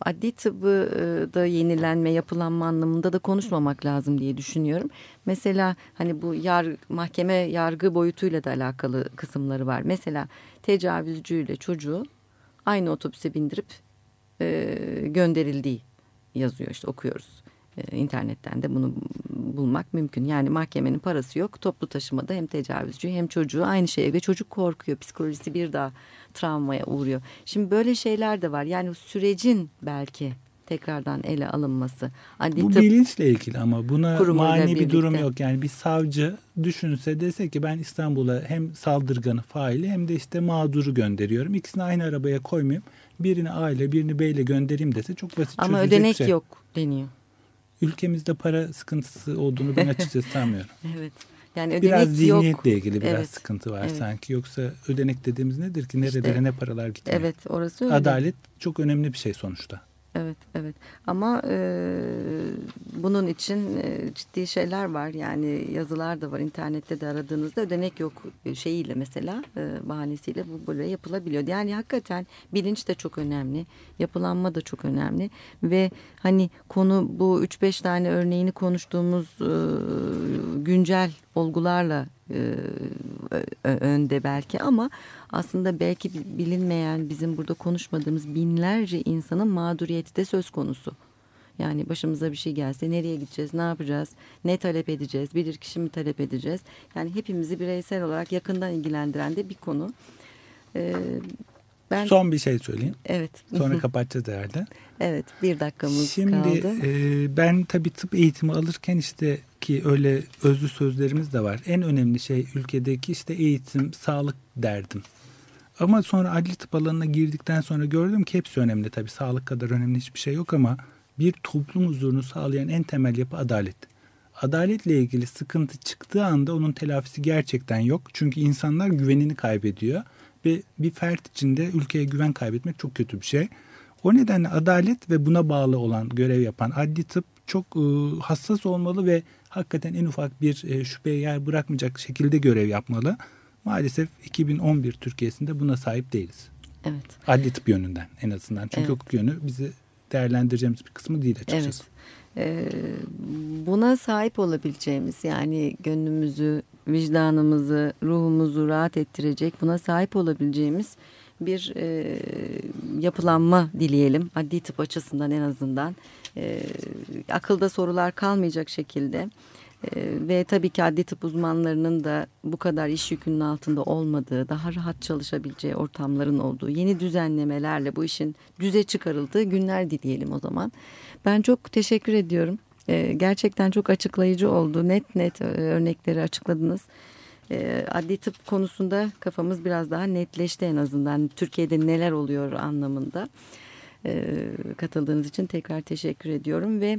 adli tıbbı da yenilenme, yapılanma anlamında da konuşmamak lazım diye düşünüyorum. Mesela hani bu yar, mahkeme yargı boyutuyla da alakalı kısımları var. Mesela tecavüzcüyle çocuğu aynı otobüse bindirip e, gönderildiği yazıyor işte okuyoruz. E, internetten de bunu bulmak mümkün. Yani mahkemenin parası yok. Toplu taşımada hem tecavüzcü hem çocuğu aynı şey ve çocuk korkuyor. Psikolojisi bir daha travmaya uğruyor. Şimdi böyle şeyler de var. Yani sürecin belki tekrardan ele alınması. Adli Bu tıp bilinçle ilgili ama buna mani bir durum yok. Yani bir savcı düşünse dese ki ben İstanbul'a hem saldırganı faili hem de işte mağduru gönderiyorum. İkisini aynı arabaya koymayayım. Birini A ile birini B ile göndereyim dese çok basit Ama ödenek şey. yok deniyor. Ülkemizde para sıkıntısı olduğunu ben açıkçası sanmıyorum. evet. Yani ödenek biraz zihniyetle yok. ilgili biraz evet. sıkıntı var evet. sanki. Yoksa ödenek dediğimiz nedir ki? Nerelere işte, ne paralar gidiyor? Evet orası öyle. Adalet çok önemli bir şey sonuçta. Evet, evet. Ama e, bunun için e, ciddi şeyler var. Yani yazılar da var. İnternette de aradığınızda ödenek yok şeyiyle mesela e, bahanesiyle bu böyle yapılabiliyor. Yani hakikaten bilinç de çok önemli. Yapılanma da çok önemli. Ve hani konu bu 3-5 tane örneğini konuştuğumuz e, güncel olgularla e, önde belki ama aslında belki bilinmeyen bizim burada konuşmadığımız binlerce insanın mağduriyeti de söz konusu. Yani başımıza bir şey gelse nereye gideceğiz, ne yapacağız, ne talep edeceğiz, bilir kişi mi talep edeceğiz? Yani hepimizi bireysel olarak yakından ilgilendiren de bir konu. Ee, ben... Son bir şey söyleyeyim. Evet. Sonra kapatacağız herhalde. Evet bir dakikamız Şimdi, kaldı. Şimdi e, ben tabii tıp eğitimi alırken işte ki öyle özlü sözlerimiz de var. En önemli şey ülkedeki işte eğitim, sağlık derdim. Ama sonra adli tıp alanına girdikten sonra gördüm ki hepsi önemli. Tabii sağlık kadar önemli hiçbir şey yok ama bir toplum huzurunu sağlayan en temel yapı adalet. Adaletle ilgili sıkıntı çıktığı anda onun telafisi gerçekten yok. Çünkü insanlar güvenini kaybediyor ve bir fert içinde ülkeye güven kaybetmek çok kötü bir şey. O nedenle adalet ve buna bağlı olan görev yapan adli tıp çok e, hassas olmalı ve hakikaten en ufak bir e, şüpheye yer bırakmayacak şekilde görev yapmalı. Maalesef 2011 Türkiye'sinde buna sahip değiliz. Evet. Adli tıp yönünden en azından. Çünkü evet. hukuk yönü bizi değerlendireceğimiz bir kısmı değil açıkçası. Evet. Ee, buna sahip olabileceğimiz yani gönlümüzü, vicdanımızı, ruhumuzu rahat ettirecek buna sahip olabileceğimiz bir e, yapılanma dileyelim. Adli tıp açısından en azından e, akılda sorular kalmayacak şekilde ve tabii ki adli tıp uzmanlarının da bu kadar iş yükünün altında olmadığı, daha rahat çalışabileceği ortamların olduğu, yeni düzenlemelerle bu işin düze çıkarıldığı günler dileyelim o zaman. Ben çok teşekkür ediyorum. E, gerçekten çok açıklayıcı oldu. Net net e, örnekleri açıkladınız. E, adli tıp konusunda kafamız biraz daha netleşti en azından. Türkiye'de neler oluyor anlamında. Katıldığınız için tekrar teşekkür ediyorum ve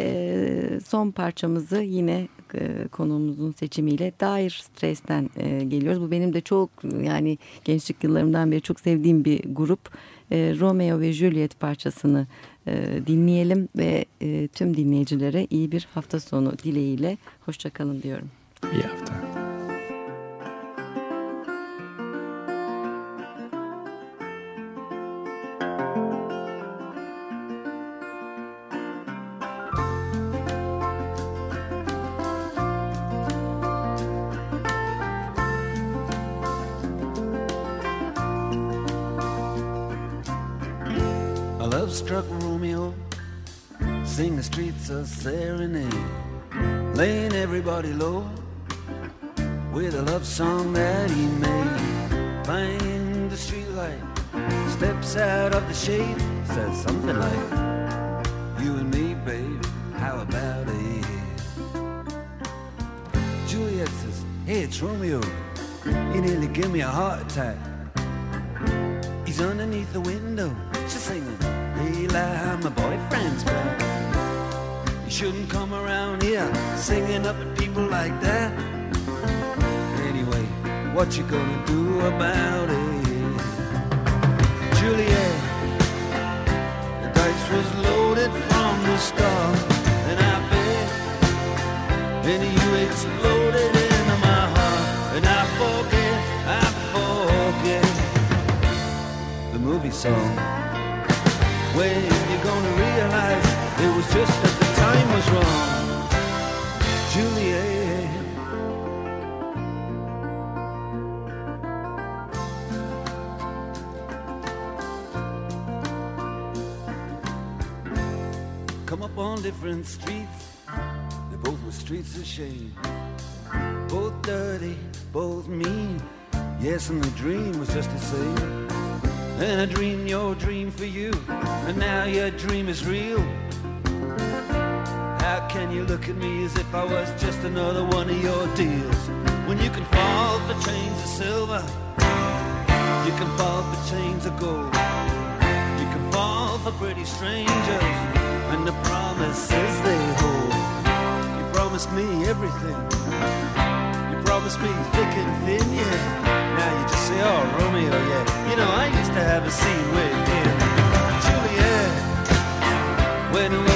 e, son parçamızı yine e, konuğumuzun seçimiyle dair stresten e, geliyoruz. Bu benim de çok yani gençlik yıllarımdan beri çok sevdiğim bir grup. E, Romeo ve Juliet parçasını e, dinleyelim ve e, tüm dinleyicilere iyi bir hafta sonu dileğiyle hoşçakalın diyorum. İyi hafta. Serenade Laying everybody low With a love song that he made Find the streetlight Steps out of the shade Says something like You and me, babe, how about it? Juliet says, hey, it's Romeo You nearly give me a heart attack He's underneath the window She's singing Eli, my boyfriend's back. Shouldn't come around here singing up at people like that. Anyway, what you gonna do about it? Juliet, the dice was loaded from the start, and I bet any you exploded into my heart, and I forget, I forget the movie song. When you gonna realize it was just was wrong, Juliet? come up on different streets. They both were streets of shame. Both dirty, both mean. Yes, and the dream was just the same. And I dreamed your dream for you, and now your dream is real. Can you look at me as if I was just another one of your deals? When you can fall for chains of silver, you can fall for chains of gold. You can fall for pretty strangers, and the promises they hold. You promised me everything. You promised me thick and thin, yeah. Now you just say, oh, Romeo, yeah. You know, I used to have a scene with him. Juliet, when we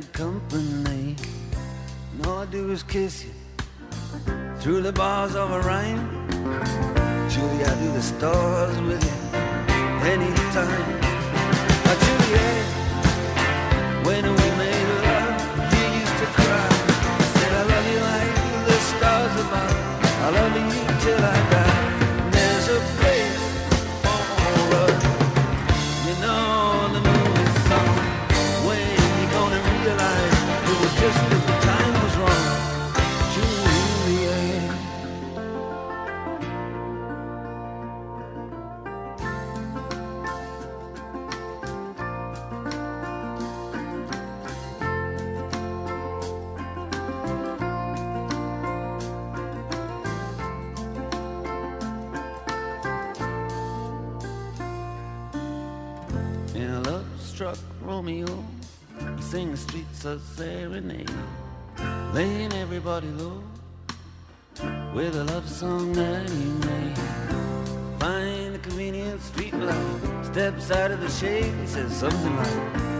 bad company. And all I do is kiss you through the bars of a rhyme. Julie, I do the stars with you anytime. Oh, Juliet, when streets of serenade, laying everybody low with a love song that he made. Find a convenient street light, steps out of the shade, he says something like,